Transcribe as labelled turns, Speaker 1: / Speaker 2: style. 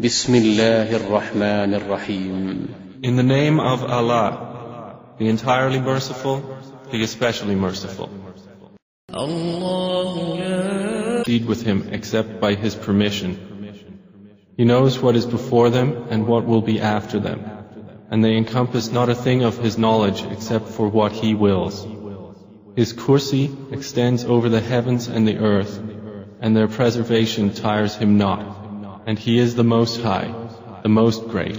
Speaker 1: بسم الله الرحمن الرحيم
Speaker 2: In the name of Allah, the entirely merciful, the especially merciful.
Speaker 3: الله لا
Speaker 2: Deed with him except by his permission. He knows what is before them and what will be after them, and they encompass not a thing of his knowledge except for what he wills. His kursi extends over the heavens and the earth, and their preservation tires him not, and he is the Most High, the Most Great.